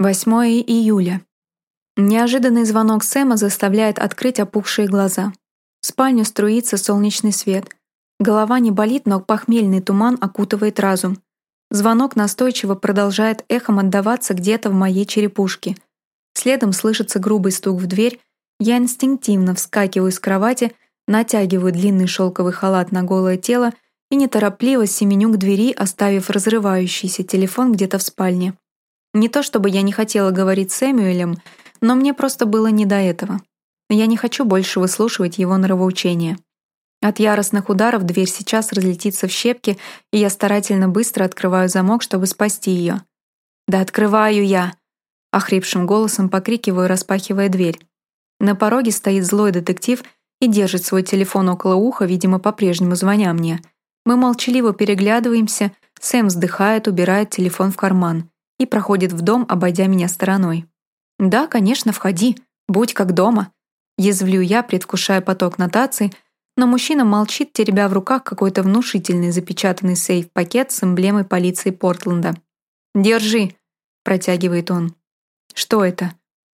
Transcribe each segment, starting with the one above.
8 июля. Неожиданный звонок Сэма заставляет открыть опухшие глаза. В спальню струится солнечный свет. Голова не болит, но похмельный туман окутывает разум. Звонок настойчиво продолжает эхом отдаваться где-то в моей черепушке. Следом слышится грубый стук в дверь. Я инстинктивно вскакиваю с кровати, натягиваю длинный шелковый халат на голое тело и неторопливо семеню к двери, оставив разрывающийся телефон где-то в спальне. Не то чтобы я не хотела говорить с Сэмюэлем, но мне просто было не до этого. Я не хочу больше выслушивать его нравоучения. От яростных ударов дверь сейчас разлетится в щепки, и я старательно быстро открываю замок, чтобы спасти ее. «Да открываю я!» — охрипшим голосом покрикиваю, распахивая дверь. На пороге стоит злой детектив и держит свой телефон около уха, видимо, по-прежнему звоня мне. Мы молчаливо переглядываемся, Сэм вздыхает, убирает телефон в карман и проходит в дом, обойдя меня стороной. «Да, конечно, входи. Будь как дома». Язвлю я, предвкушая поток нотаций, но мужчина молчит, теребя в руках какой-то внушительный запечатанный сейф-пакет с эмблемой полиции Портленда. «Держи», — протягивает он. «Что это?»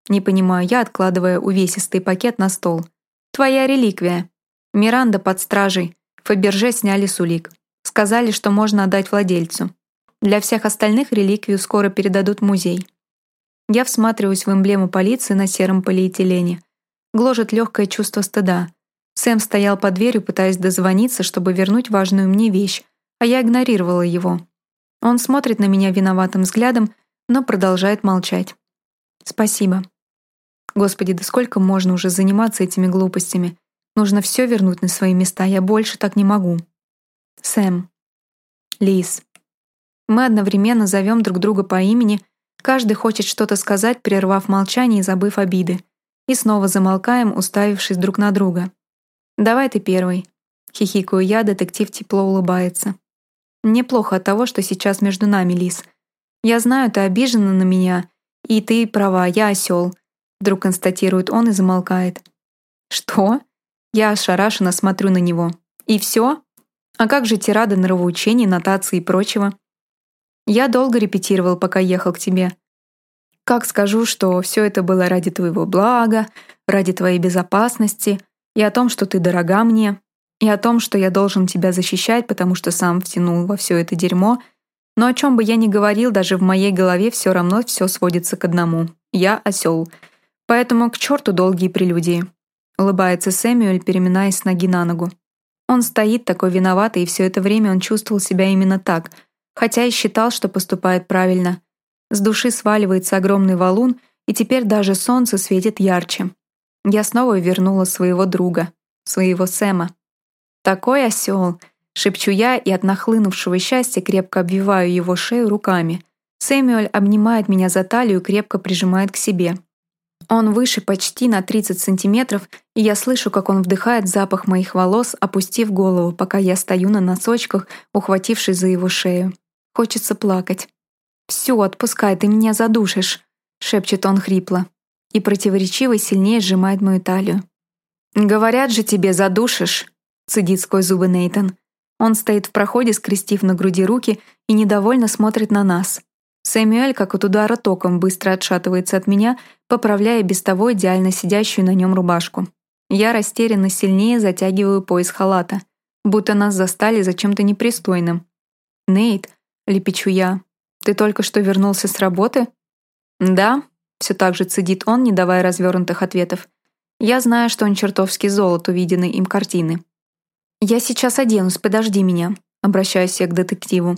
Не понимаю я, откладывая увесистый пакет на стол. «Твоя реликвия. Миранда под стражей. Фаберже сняли с улик. Сказали, что можно отдать владельцу. Для всех остальных реликвию скоро передадут музей. Я всматриваюсь в эмблему полиции на сером полиэтилене. Гложет легкое чувство стыда. Сэм стоял под дверью, пытаясь дозвониться, чтобы вернуть важную мне вещь, а я игнорировала его. Он смотрит на меня виноватым взглядом, но продолжает молчать. «Спасибо». Господи, да сколько можно уже заниматься этими глупостями? Нужно все вернуть на свои места, я больше так не могу. Сэм. Лиз. Мы одновременно зовем друг друга по имени, каждый хочет что-то сказать, прервав молчание и забыв обиды. И снова замолкаем, уставившись друг на друга. «Давай ты первый». Хихикаю я, детектив тепло улыбается. «Мне плохо от того, что сейчас между нами, Лиз. Я знаю, ты обижена на меня, и ты права, я осел. Вдруг констатирует он и замолкает. «Что?» Я ошарашенно смотрю на него. «И все? А как же тирады нравоучений, нотации и прочего?» Я долго репетировал, пока ехал к тебе. Как скажу, что все это было ради твоего блага, ради твоей безопасности, и о том, что ты дорога мне, и о том, что я должен тебя защищать, потому что сам втянул во все это дерьмо, но о чем бы я ни говорил, даже в моей голове все равно все сводится к одному. Я осел. Поэтому к черту долгие прелюдии. Улыбается Сэмюэль, переминаясь с ноги на ногу. Он стоит такой виноватый, и все это время он чувствовал себя именно так — хотя и считал, что поступает правильно. С души сваливается огромный валун, и теперь даже солнце светит ярче. Я снова вернула своего друга, своего Сэма. «Такой осел!» — шепчу я и от нахлынувшего счастья крепко обвиваю его шею руками. Сэмюэль обнимает меня за талию и крепко прижимает к себе. Он выше почти на 30 сантиметров, и я слышу, как он вдыхает запах моих волос, опустив голову, пока я стою на носочках, ухватившись за его шею. Хочется плакать. «Все, отпускай, ты меня задушишь», — шепчет он хрипло. И противоречиво сильнее сжимает мою талию. «Говорят же тебе, задушишь», — цедит сквозь зубы Нейтон. Он стоит в проходе, скрестив на груди руки и недовольно смотрит на нас. Сэмюэль, как от удара током, быстро отшатывается от меня, поправляя без того идеально сидящую на нем рубашку. Я растерянно сильнее затягиваю пояс халата, будто нас застали за чем-то непристойным. «Нейт, лепечу я. «Ты только что вернулся с работы?» «Да», — все так же цедит он, не давая развернутых ответов. «Я знаю, что он чертовски зол от увиденной им картины». «Я сейчас оденусь, подожди меня», — обращаюсь я к детективу.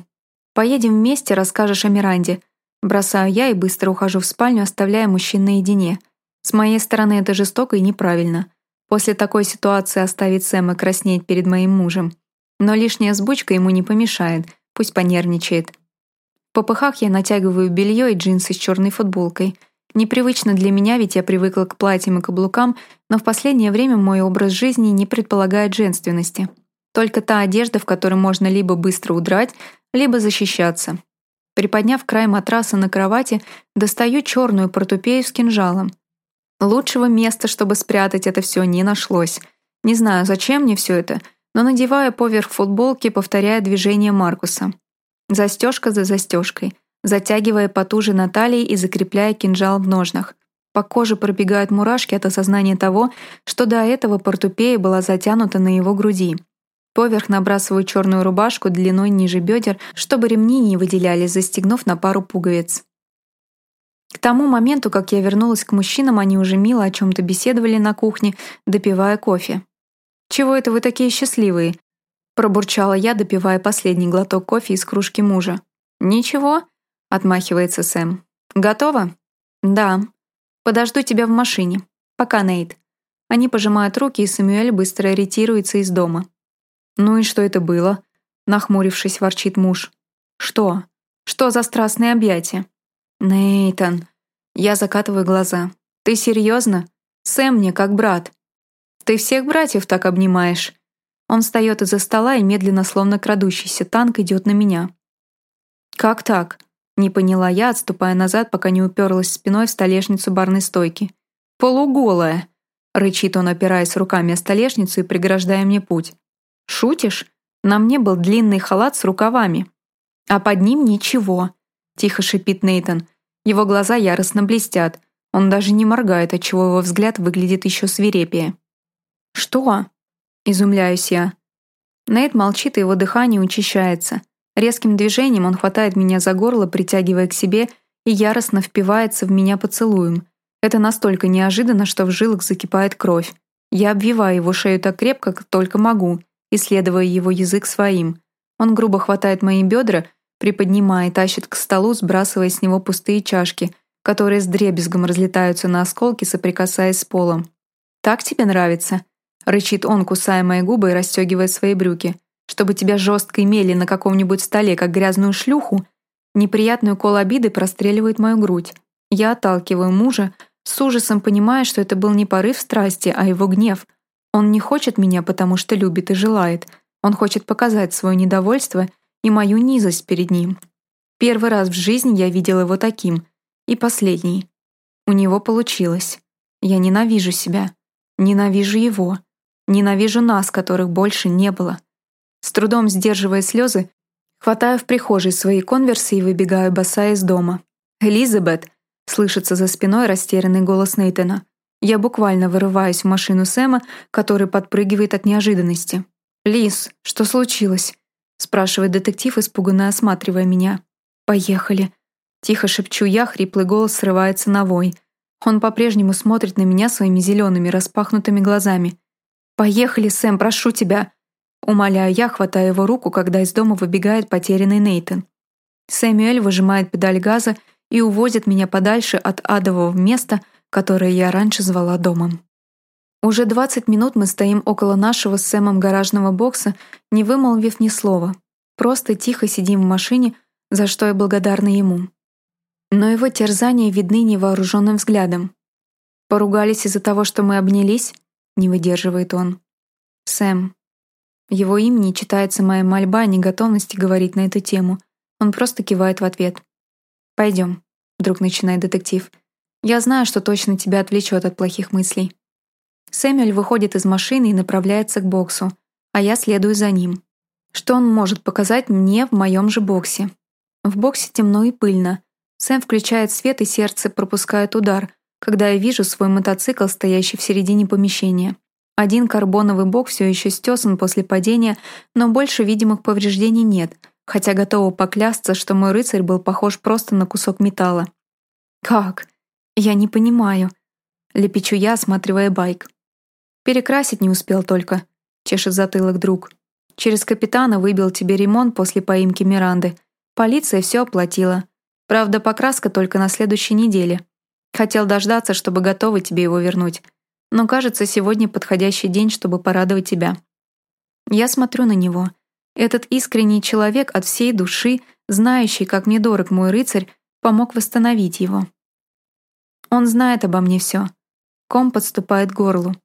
«Поедем вместе, расскажешь о Миранде». Бросаю я и быстро ухожу в спальню, оставляя мужчин наедине. С моей стороны это жестоко и неправильно. После такой ситуации оставить Сэма краснеть перед моим мужем. Но лишняя сбучка ему не помешает — Пусть понервничает. В попыхах я натягиваю белье и джинсы с черной футболкой. Непривычно для меня, ведь я привыкла к платьям и каблукам, но в последнее время мой образ жизни не предполагает женственности. Только та одежда, в которой можно либо быстро удрать, либо защищаться. Приподняв край матраса на кровати, достаю черную портупею с кинжалом. Лучшего места, чтобы спрятать это все, не нашлось. Не знаю, зачем мне все это, но надевая поверх футболки, повторяя движение Маркуса. Застежка за застежкой. затягивая потуже на талии и закрепляя кинжал в ножнах. По коже пробегают мурашки от осознания того, что до этого портупея была затянута на его груди. Поверх набрасываю черную рубашку длиной ниже бедер, чтобы ремни не выделялись, застегнув на пару пуговиц. К тому моменту, как я вернулась к мужчинам, они уже мило о чем-то беседовали на кухне, допивая кофе. «Чего это вы такие счастливые?» Пробурчала я, допивая последний глоток кофе из кружки мужа. «Ничего», — отмахивается Сэм. «Готово?» «Да», Подожду тебя в машине. Пока, Нейт». Они пожимают руки, и Самюэль быстро ретируется из дома. «Ну и что это было?» Нахмурившись, ворчит муж. «Что? Что за страстные объятия?» «Нейтан». Я закатываю глаза. «Ты серьезно? Сэм мне как брат». «Ты всех братьев так обнимаешь». Он встает из-за стола и медленно, словно крадущийся танк, идет на меня. «Как так?» Не поняла я, отступая назад, пока не уперлась спиной в столешницу барной стойки. «Полуголая!» — рычит он, опираясь руками о столешницу и преграждая мне путь. «Шутишь? На мне был длинный халат с рукавами. А под ним ничего», — тихо шипит Нейтон. Его глаза яростно блестят. Он даже не моргает, отчего его взгляд выглядит еще свирепее. «Что?» — изумляюсь я. Нейт молчит, и его дыхание учащается. Резким движением он хватает меня за горло, притягивая к себе, и яростно впивается в меня поцелуем. Это настолько неожиданно, что в жилах закипает кровь. Я обвиваю его шею так крепко, как только могу, исследуя его язык своим. Он грубо хватает мои бедра, приподнимая и тащит к столу, сбрасывая с него пустые чашки, которые с дребезгом разлетаются на осколки, соприкасаясь с полом. «Так тебе нравится?» — рычит он, кусая мои губы и расстегивая свои брюки чтобы тебя жестко имели на каком-нибудь столе, как грязную шлюху, неприятный укол обиды простреливает мою грудь. Я отталкиваю мужа, с ужасом понимая, что это был не порыв страсти, а его гнев. Он не хочет меня, потому что любит и желает. Он хочет показать свое недовольство и мою низость перед ним. Первый раз в жизни я видел его таким. И последний. У него получилось. Я ненавижу себя. Ненавижу его. Ненавижу нас, которых больше не было. С трудом сдерживая слезы, хватаю в прихожей свои конверсы и выбегаю босая из дома. «Элизабет!» — слышится за спиной растерянный голос Нейтана. Я буквально вырываюсь в машину Сэма, который подпрыгивает от неожиданности. «Лиз, что случилось?» — спрашивает детектив, испуганно осматривая меня. «Поехали!» Тихо шепчу я, хриплый голос срывается на вой. Он по-прежнему смотрит на меня своими зелеными распахнутыми глазами. «Поехали, Сэм, прошу тебя!» Умоляю я, хватая его руку, когда из дома выбегает потерянный Нейтан. Сэмюэль выжимает педаль газа и увозит меня подальше от адового места, которое я раньше звала домом. Уже 20 минут мы стоим около нашего с Сэмом гаражного бокса, не вымолвив ни слова. Просто тихо сидим в машине, за что я благодарна ему. Но его терзания видны невооруженным взглядом. «Поругались из-за того, что мы обнялись?» — не выдерживает он. «Сэм, его имени читается моя мольба о неготовности говорить на эту тему. Он просто кивает в ответ. «Пойдем», — вдруг начинает детектив. «Я знаю, что точно тебя отвлечет от плохих мыслей». Сэмюэль выходит из машины и направляется к боксу, а я следую за ним. Что он может показать мне в моем же боксе? В боксе темно и пыльно. Сэм включает свет, и сердце пропускает удар, когда я вижу свой мотоцикл, стоящий в середине помещения. Один карбоновый бок все еще стесан после падения, но больше видимых повреждений нет, хотя готова поклясться, что мой рыцарь был похож просто на кусок металла. «Как? Я не понимаю», — лепечу я, осматривая байк. «Перекрасить не успел только», — чешет затылок друг. «Через капитана выбил тебе ремонт после поимки Миранды. Полиция все оплатила. Правда, покраска только на следующей неделе. Хотел дождаться, чтобы готовы тебе его вернуть но кажется, сегодня подходящий день, чтобы порадовать тебя. Я смотрю на него. Этот искренний человек от всей души, знающий, как мне дорог мой рыцарь, помог восстановить его. Он знает обо мне все. Ком подступает к горлу.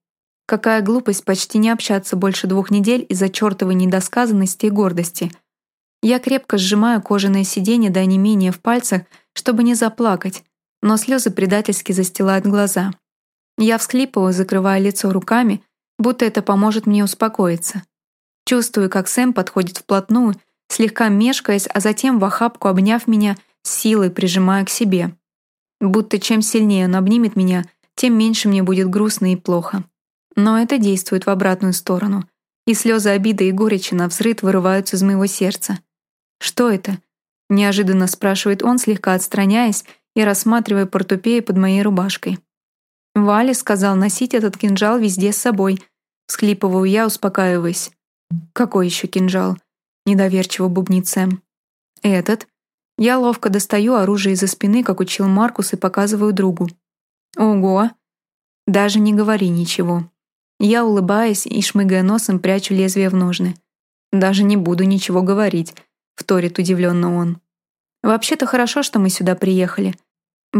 Какая глупость почти не общаться больше двух недель из-за чертовой недосказанности и гордости. Я крепко сжимаю кожаное сиденье до онемения в пальцах, чтобы не заплакать, но слезы предательски застилают глаза. Я всхлипываю, закрывая лицо руками, будто это поможет мне успокоиться. Чувствую, как Сэм подходит вплотную, слегка мешкаясь, а затем в охапку обняв меня, силой прижимая к себе. Будто чем сильнее он обнимет меня, тем меньше мне будет грустно и плохо. Но это действует в обратную сторону, и слезы обиды и горечи на взрыв вырываются из моего сердца. «Что это?» — неожиданно спрашивает он, слегка отстраняясь и рассматривая портупею под моей рубашкой. Валя сказал носить этот кинжал везде с собой. Всхлипываю я, успокаиваясь. «Какой еще кинжал?» — недоверчиво бубнит Сэм. «Этот». Я ловко достаю оружие из-за спины, как учил Маркус, и показываю другу. «Ого!» «Даже не говори ничего». Я, улыбаясь и шмыгая носом, прячу лезвие в ножны. «Даже не буду ничего говорить», — вторит удивленно он. «Вообще-то хорошо, что мы сюда приехали.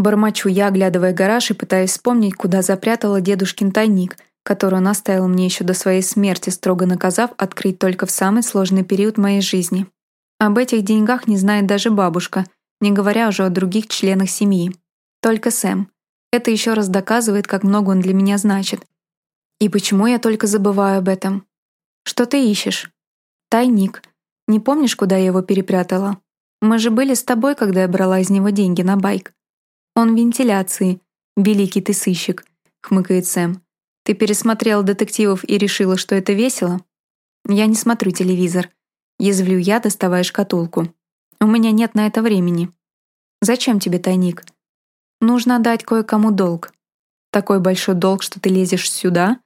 Бормочу я, оглядывая гараж и пытаясь вспомнить, куда запрятала дедушкин тайник, который он оставил мне еще до своей смерти, строго наказав открыть только в самый сложный период моей жизни. Об этих деньгах не знает даже бабушка, не говоря уже о других членах семьи. Только Сэм. Это еще раз доказывает, как много он для меня значит. И почему я только забываю об этом? Что ты ищешь? Тайник. Не помнишь, куда я его перепрятала? Мы же были с тобой, когда я брала из него деньги на байк. Он вентиляции. Великий ты сыщик, хмыкает Сэм. Ты пересмотрел детективов и решила, что это весело? Я не смотрю телевизор. Язвлю я, доставая шкатулку. У меня нет на это времени. Зачем тебе тайник? Нужно отдать кое-кому долг. Такой большой долг, что ты лезешь сюда?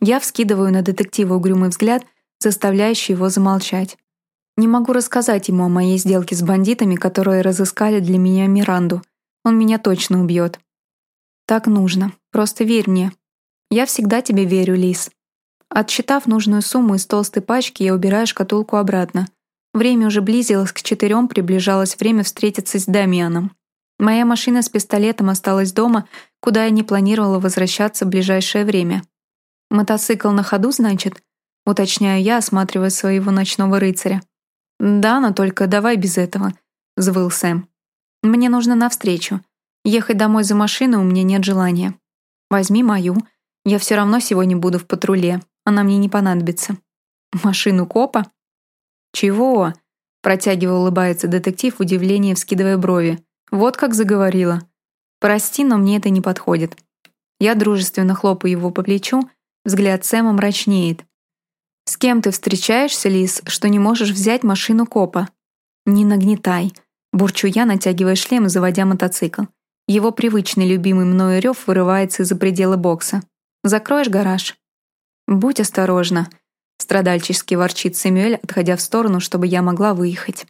Я вскидываю на детектива угрюмый взгляд, заставляющий его замолчать. Не могу рассказать ему о моей сделке с бандитами, которые разыскали для меня Миранду — он меня точно убьет. Так нужно. Просто верь мне. Я всегда тебе верю, Лис. Отсчитав нужную сумму из толстой пачки, я убираю шкатулку обратно. Время уже близилось к четырем, приближалось время встретиться с Дамианом. Моя машина с пистолетом осталась дома, куда я не планировала возвращаться в ближайшее время. Мотоцикл на ходу, значит? Уточняю я, осматривая своего ночного рыцаря. «Да, но только давай без этого», — взвыл Сэм. Мне нужно навстречу. Ехать домой за машиной у меня нет желания. Возьми мою. Я все равно сегодня буду в патруле. Она мне не понадобится. Машину копа? Чего? Протягивая улыбается детектив в удивлении, вскидывая брови. Вот как заговорила. Прости, но мне это не подходит. Я дружественно хлопаю его по плечу, взгляд Сэма мрачнеет. «С кем ты встречаешься, Лис, что не можешь взять машину копа?» «Не нагнетай», Бурчу я, натягивая шлем и заводя мотоцикл. Его привычный любимый мною рев вырывается из-за предела бокса. «Закроешь гараж?» «Будь осторожна», — страдальчески ворчит Сэмюэль, отходя в сторону, чтобы я могла выехать.